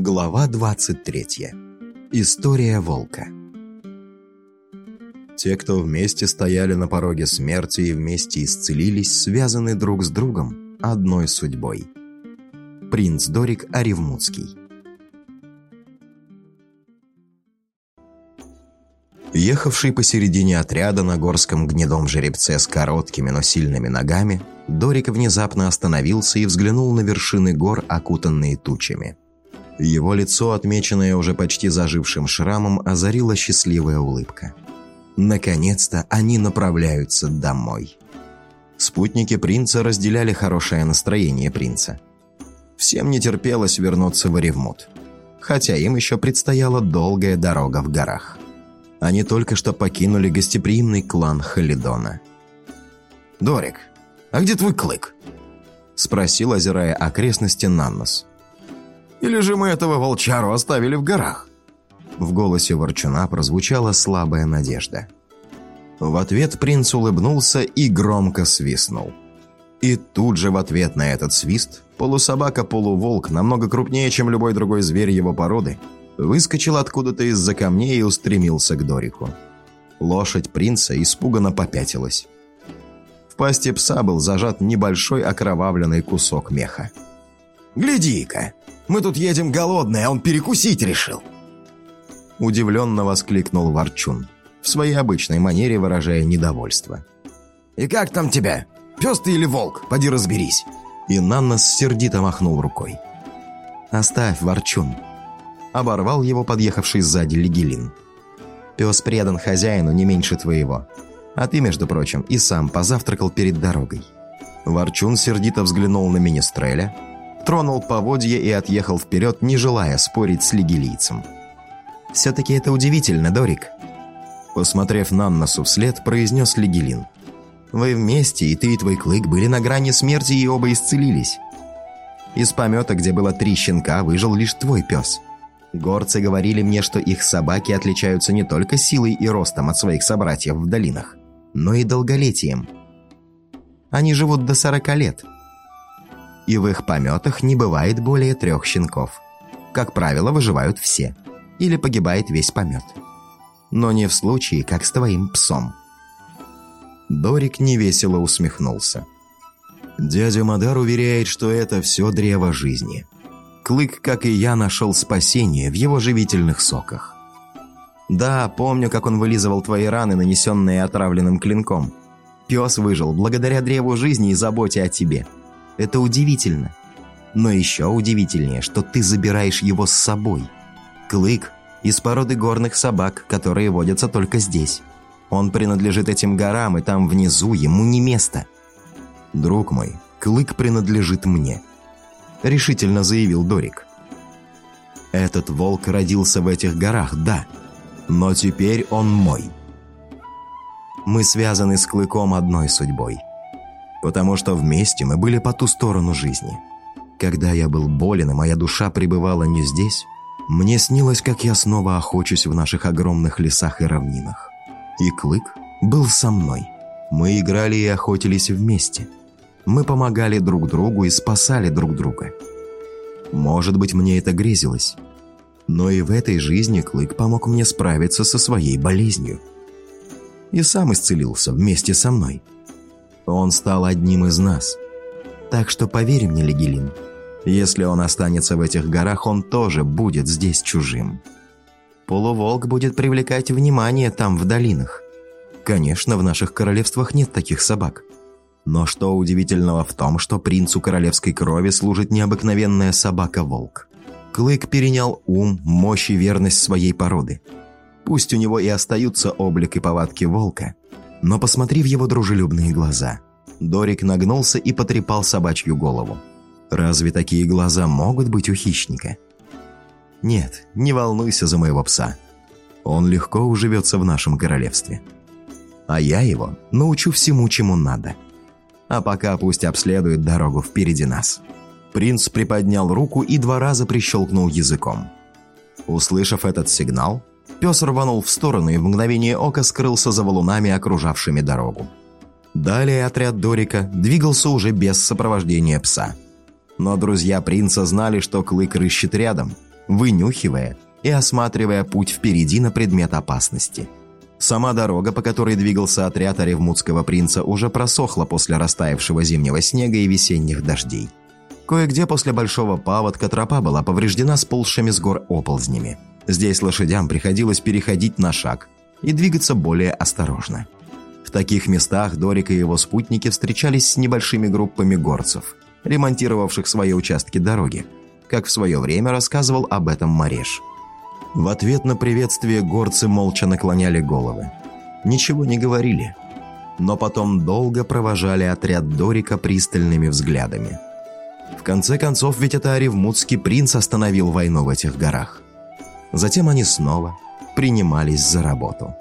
Глава 23. История волка. Те, кто вместе стояли на пороге смерти и вместе исцелились, связаны друг с другом одной судьбой. Принц Дорик Оревмутский. Ехавший посередине отряда на горском гнедом жеребце с короткими, но сильными ногами, Дорик внезапно остановился и взглянул на вершины гор, окутанные тучами. Его лицо, отмеченное уже почти зажившим шрамом, озарила счастливая улыбка. Наконец-то они направляются домой. Спутники принца разделяли хорошее настроение принца. Всем не терпелось вернуться в Оревмут, хотя им еще предстояла долгая дорога в горах. Они только что покинули гостеприимный клан Халидона. «Дорик, а где твой клык?» – спросил, озирая окрестности Наннос. «Или же мы этого волчару оставили в горах?» В голосе ворчуна прозвучала слабая надежда. В ответ принц улыбнулся и громко свистнул. И тут же в ответ на этот свист полусобака-полуволк, намного крупнее, чем любой другой зверь его породы, выскочил откуда-то из-за камней и устремился к Дорику. Лошадь принца испуганно попятилась. В пасти пса был зажат небольшой окровавленный кусок меха. «Гляди-ка, мы тут едем голодные, а он перекусить решил!» Удивленно воскликнул Ворчун, в своей обычной манере выражая недовольство. «И как там тебя? Пес ты или волк? Поди разберись!» И Наннос сердито махнул рукой. «Оставь, Ворчун!» Оборвал его подъехавший сзади Легилин. «Пес предан хозяину не меньше твоего. А ты, между прочим, и сам позавтракал перед дорогой». Ворчун сердито взглянул на Министреля, тронул поводье и отъехал вперед, не желая спорить с лигилийцем. «Все-таки это удивительно, Дорик», Посмотрев Нанносу вслед, произнес Лигелин. «Вы вместе, и ты, и твой клык, были на грани смерти и оба исцелились. Из помета, где было три щенка, выжил лишь твой пес. Горцы говорили мне, что их собаки отличаются не только силой и ростом от своих собратьев в долинах, но и долголетием. Они живут до сорока лет. И в их пометах не бывает более трех щенков. Как правило, выживают все. Или погибает весь помет но не в случае, как с твоим псом». Дорик невесело усмехнулся. Дядя Мадар уверяет, что это все древо жизни. Клык, как и я, нашел спасение в его живительных соках. Да, помню, как он вылизывал твои раны, нанесенные отравленным клинком. Пес выжил благодаря древу жизни и заботе о тебе. Это удивительно. Но еще удивительнее, что ты забираешь его с собой. Клык из породы горных собак, которые водятся только здесь. Он принадлежит этим горам, и там внизу ему не место. Друг мой, клык принадлежит мне, решительно заявил Дорик. Этот волк родился в этих горах, да, но теперь он мой. Мы связаны с клыком одной судьбой, потому что вместе мы были по ту сторону жизни. Когда я был болен, и моя душа пребывала не здесь, мне снилось, как я снова охочусь в наших огромных лесах и равнинах. И Клык был со мной. Мы играли и охотились вместе. Мы помогали друг другу и спасали друг друга. Может быть, мне это грезилось. Но и в этой жизни Клык помог мне справиться со своей болезнью. И сам исцелился вместе со мной. Он стал одним из нас. Так что поверь мне, Легелин, если он останется в этих горах, он тоже будет здесь чужим. Полуволк будет привлекать внимание там, в долинах. Конечно, в наших королевствах нет таких собак. Но что удивительного в том, что принцу королевской крови служит необыкновенная собака-волк. Клык перенял ум, мощь и верность своей породы. Пусть у него и остаются облик и повадки волка, но посмотри в его дружелюбные глаза. Дорик нагнулся и потрепал собачью голову. Разве такие глаза могут быть у хищника? Нет, не волнуйся за моего пса. Он легко уживется в нашем королевстве. А я его научу всему, чему надо. А пока пусть обследует дорогу впереди нас. Принц приподнял руку и два раза прищелкнул языком. Услышав этот сигнал, пес рванул в сторону и в мгновение ока скрылся за валунами, окружавшими дорогу. Далее отряд Дорика двигался уже без сопровождения пса – но друзья принца знали, что Клык рыщет рядом, вынюхивая и осматривая путь впереди на предмет опасности. Сама дорога, по которой двигался отряд Оревмутского принца, уже просохла после растаявшего зимнего снега и весенних дождей. Кое-где после большого паводка тропа была повреждена сползшими с гор оползнями. Здесь лошадям приходилось переходить на шаг и двигаться более осторожно. В таких местах Дорик и его спутники встречались с небольшими группами горцев, ремонтировавших свои участки дороги, как в свое время рассказывал об этом Мареш. В ответ на приветствие горцы молча наклоняли головы. Ничего не говорили, но потом долго провожали отряд Дорика пристальными взглядами. В конце концов, ведь это Оревмутский принц остановил войну в этих горах. Затем они снова принимались за работу.